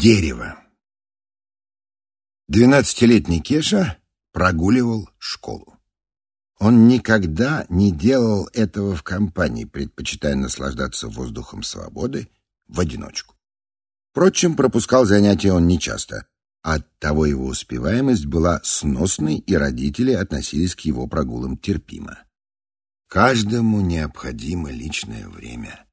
Дерево. Двенадцатилетний Кеша прогуливал школу. Он никогда не делал этого в компании, предпочитая наслаждаться воздухом свободы в одиночку. Впрочем, пропускал занятия он нечасто. Оттого его успеваемость была сносной, и родители относились к его прогулам терпимо. Каждому необходимо личное время,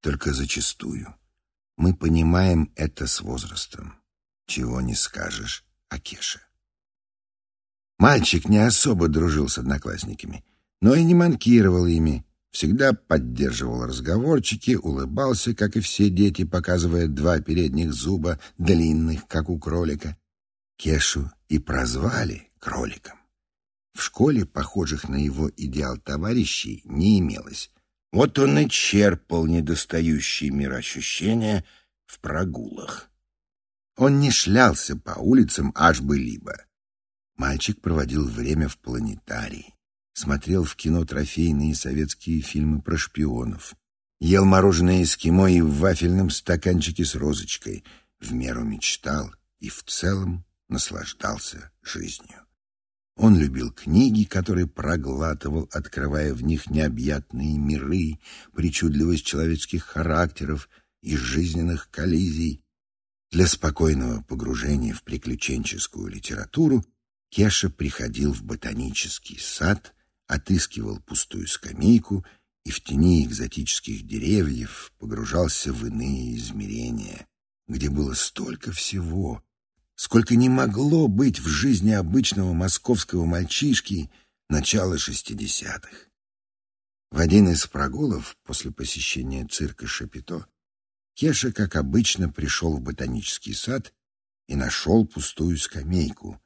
только зачастую мы понимаем это с возрастом, чего не скажешь о Кеше. Мальчик не особо дружил с одноклассниками, но и не манкировал ими, всегда поддерживал разговорчики, улыбался, как и все дети, показывая два передних зуба, длинных, как у кролика. Кешу и прозвали кроликом. В школе похожих на его идеал товарищей не имелось, вот он и черпал недостающие мироощущения в прогулах. Он не шлялся по улицам аж бы либо. Мальчик проводил время в планетарии, смотрел в кино трофейные советские фильмы про шпионов, ел мороженое эскимо и в вафельном стаканчике с розочкой, в меру мечтал и в целом наслаждался жизнью. Он любил книги, которые проглатывал, открывая в них необъятные миры, причудливость человеческих характеров и жизненных коллизий. Для спокойного погружения в приключенческую литературу Кеша приходил в ботанический сад, отыскивал пустую скамейку и в тени экзотических деревьев погружался в иные измерения, где было столько всего, сколько не могло быть в жизни обычного московского мальчишки начала шестидесятых. В один из прогулов после посещения цирка Шапито Кеша, как обычно, пришел в ботанический сад и нашел пустую скамейку,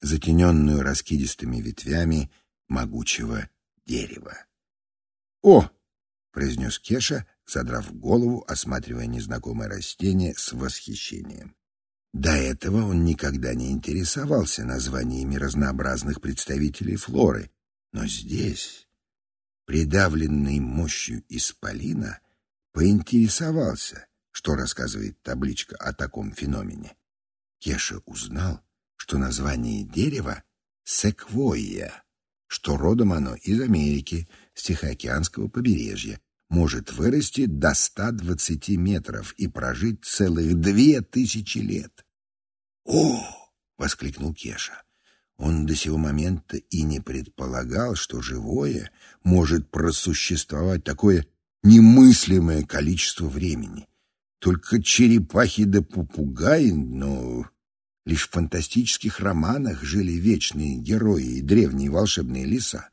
затененную раскидистыми ветвями могучего дерева. «О!» — произнес Кеша, задрав голову, осматривая незнакомое растение с восхищением. До этого он никогда не интересовался названиями разнообразных представителей флоры, но здесь, придавленный мощью исполина, поинтересовался, что рассказывает табличка о таком феномене. Кеша узнал, что название дерева — секвойя, что родом оно из Америки, с Тихоокеанского побережья, может вырасти до 120 метров и прожить целых две тысячи лет. «О!» — воскликнул Кеша. Он до сего момента и не предполагал, что живое может просуществовать такое немыслимое количество времени. Только черепахи да попугаи, но лишь в фантастических романах жили вечные герои и древние волшебные леса.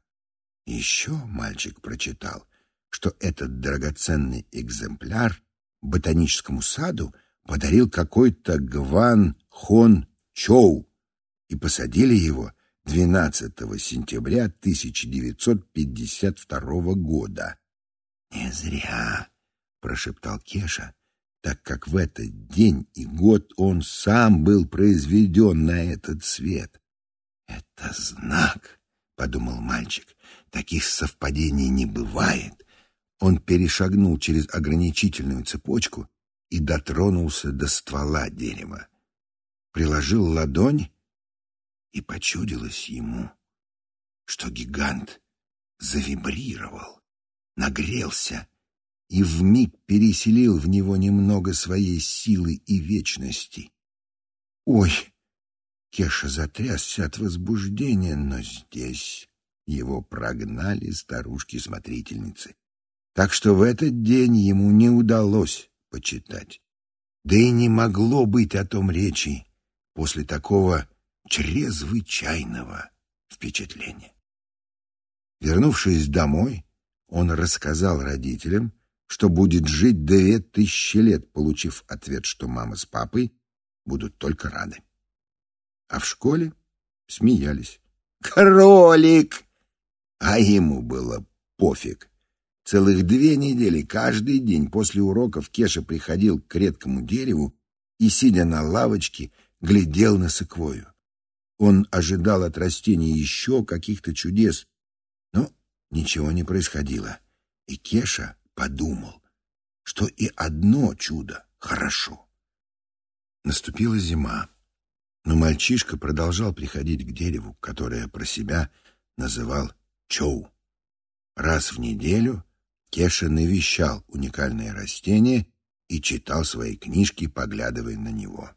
Еще мальчик прочитал, что этот драгоценный экземпляр ботаническому саду подарил какой-то Гван Хон Чоу и посадили его 12 сентября 1952 года. «Не зря», — прошептал Кеша, так как в этот день и год он сам был произведен на этот свет. «Это знак», — подумал мальчик, — «таких совпадений не бывает». Он перешагнул через ограничительную цепочку и дотронулся до ствола дерева. Приложил ладонь, и почудилось ему, что гигант завибрировал, нагрелся и вмиг переселил в него немного своей силы и вечности. «Ой!» Кеша затрясся от возбуждения, но здесь его прогнали старушки-смотрительницы. Так что в этот день ему не удалось почитать. Да и не могло быть о том речи после такого чрезвычайного впечатления. Вернувшись домой, он рассказал родителям, что будет жить две тысячи лет, получив ответ, что мама с папой будут только рады. А в школе смеялись. «Кролик!» А ему было пофиг. Целых две недели каждый день после уроков Кеша приходил к редкому дереву и, сидя на лавочке, глядел на секвою. Он ожидал от растения еще каких-то чудес, но ничего не происходило. И Кеша подумал, что и одно чудо хорошо. Наступила зима, но мальчишка продолжал приходить к дереву, которое про себя называл Чоу. Раз в неделю Кеша навещал уникальное растение и читал свои книжки, поглядывая на него.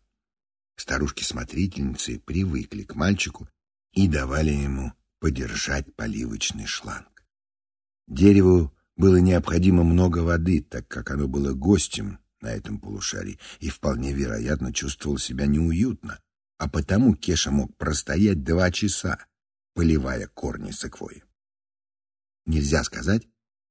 Старушки-смотрительницы привыкли к мальчику и давали ему подержать поливочный шланг. Дереву было необходимо много воды, так как оно было гостем на этом полушарии и вполне вероятно чувствовал себя неуютно, а потому Кеша мог простоять два часа, поливая корни секвойи. Нельзя сказать,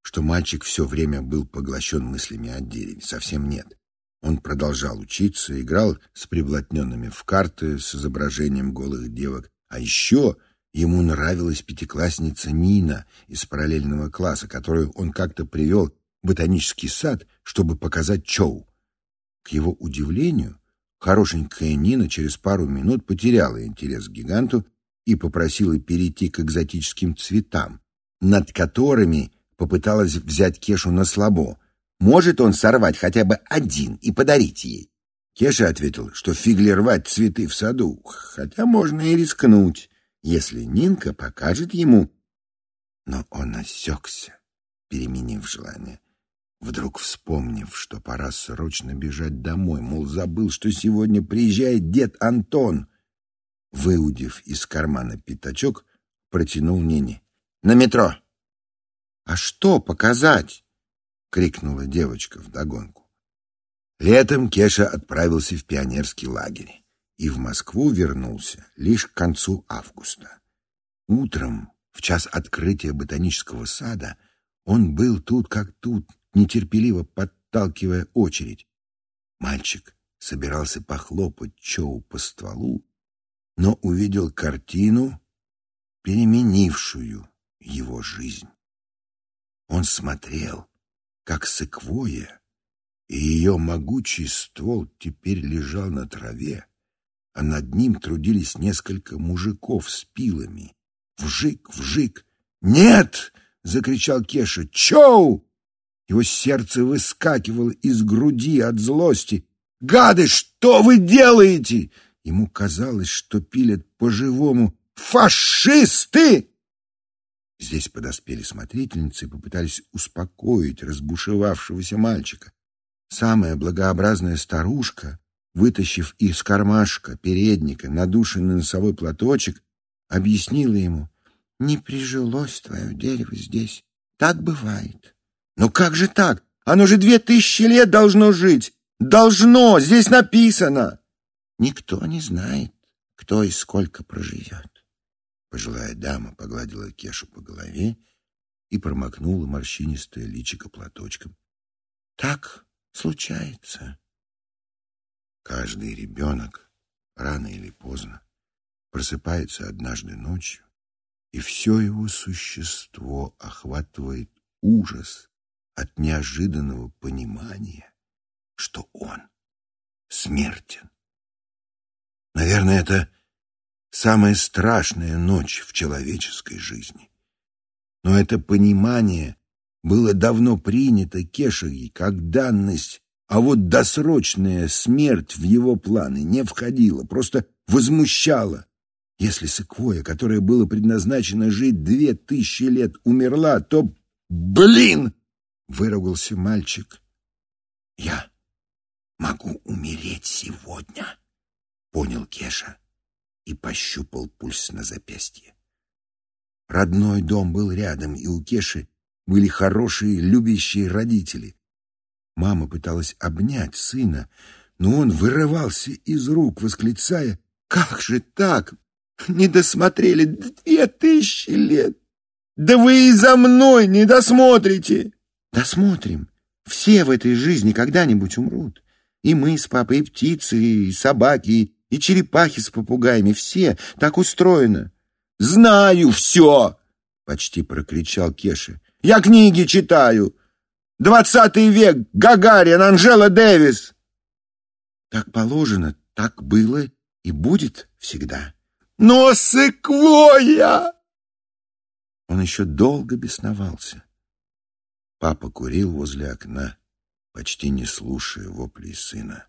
что мальчик все время был поглощен мыслями о дереве. Совсем нет. Он продолжал учиться, играл с приблотненными в карты с изображением голых девок, а еще ему нравилась пятиклассница Нина из параллельного класса, которую он как-то привел в ботанический сад, чтобы показать Чоу. К его удивлению, хорошенькая Нина через пару минут потеряла интерес к гиганту и попросила перейти к экзотическим цветам, над которыми попыталась взять Кешу на слабо. Может он сорвать хотя бы один и подарить ей? Кеша ответил, что фиг ли рвать цветы в саду, хотя можно и рискнуть, если Нинка покажет ему. Но он осекся, переменив желание, вдруг вспомнив, что пора срочно бежать домой, мол, забыл, что сегодня приезжает дед Антон. Выудив из кармана пятачок, протянул Нине. «На метро!» «А что показать?» — крикнула девочка вдогонку. Летом Кеша отправился в пионерский лагерь и в Москву вернулся лишь к концу августа. Утром, в час открытия ботанического сада, он был тут как тут, нетерпеливо подталкивая очередь. Мальчик собирался похлопать Чоу по стволу, но увидел картину, переменившую его жизнь. Он смотрел, как секвоя, и ее могучий ствол теперь лежал на траве, а над ним трудились несколько мужиков с пилами. Вжик, вжик. «Нет!» — закричал Кеша. «Чоу!» Его сердце выскакивало из груди от злости. «Гады, что вы делаете?» Ему казалось, что пилят по-живому. «Фашисты!» Здесь подоспели смотрительницы и попытались успокоить разбушевавшегося мальчика. Самая благообразная старушка, вытащив из кармашка передника надушенный носовой платочек, объяснила ему, «Не прижилось твое дерево здесь. Так бывает». «Но как же так? Оно же две тысячи лет должно жить! Должно! Здесь написано!» «Никто не знает, кто и сколько проживет. Пожилая дама погладила Кешу по голове и промокнула морщинистое личико платочком. Так случается. Каждый ребенок рано или поздно просыпается однажды ночью, и все его существо охватывает ужас от неожиданного понимания, что он смертен. Наверное, это самая страшная ночь в человеческой жизни. Но это понимание было давно принято Кешей как данность, а вот досрочная смерть в его планы не входила, просто возмущала. Если секвоя, которая была предназначена жить две тысячи лет, умерла, то... Блин! — выругался мальчик. «Я могу умереть сегодня», — понял Кеша и пощупал пульс на запястье. Родной дом был рядом, и у Кеши были хорошие, любящие родители. Мама пыталась обнять сына, но он вырывался из рук, восклицая, «Как же так? Не досмотрели две тысячи лет! Да вы и за мной не досмотрите!» «Досмотрим. Все в этой жизни когда-нибудь умрут. И мы с папой, и птицы, и собаки, и черепахи с попугаями, все так устроено. «Знаю все!» — почти прокричал Кеша. «Я книги читаю! Двадцатый век, Гагарин, Анжела Дэвис!» «Так положено, так было и будет всегда». «Но секвоя!» Он еще долго бесновался. Папа курил возле окна, почти не слушая воплей сына.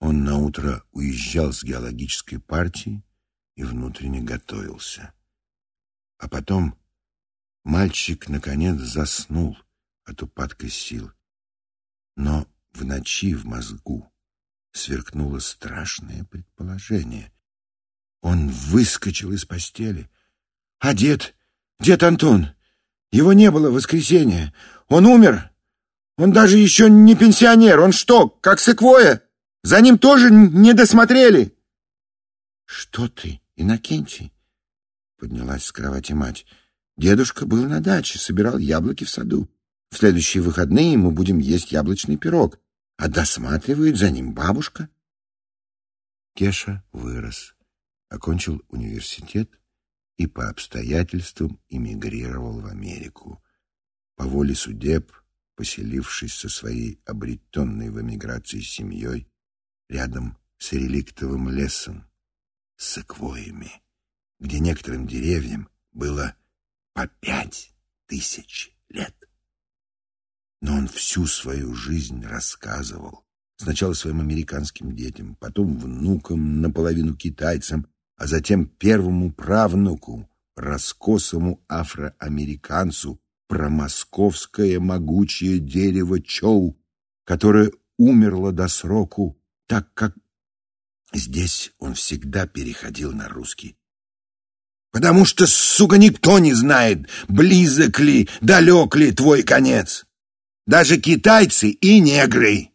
Он наутро уезжал с геологической партии и внутренне готовился. А потом мальчик, наконец, заснул от упадка сил. Но в ночи в мозгу сверкнуло страшное предположение. Он выскочил из постели. «А дед? Дед Антон? Его не было в воскресенье. Он умер. Он даже еще не пенсионер. Он что, как секвоя? За ним тоже не досмотрели?» «Что ты, Иннокентий?» Поднялась с кровати мать. «Дедушка был на даче, собирал яблоки в саду. В следующие выходные мы будем есть яблочный пирог, а досматривает за ним бабушка». Кеша вырос, окончил университет и по обстоятельствам эмигрировал в Америку. По воле судеб, поселившись со своей обретенной в эмиграции семьей рядом с реликтовым лесом, с секвоями, где некоторым деревьям было по пять тысяч лет. Но он всю свою жизнь рассказывал, сначала своим американским детям, потом внукам, наполовину китайцам, а затем первому правнуку, раскосому афроамериканцу, про московское могучее дерево Чоу, которое умерло до сроку, так как здесь он всегда переходил на русский. Потому что, сука, никто не знает, близок ли, далек ли твой конец. Даже китайцы и негры.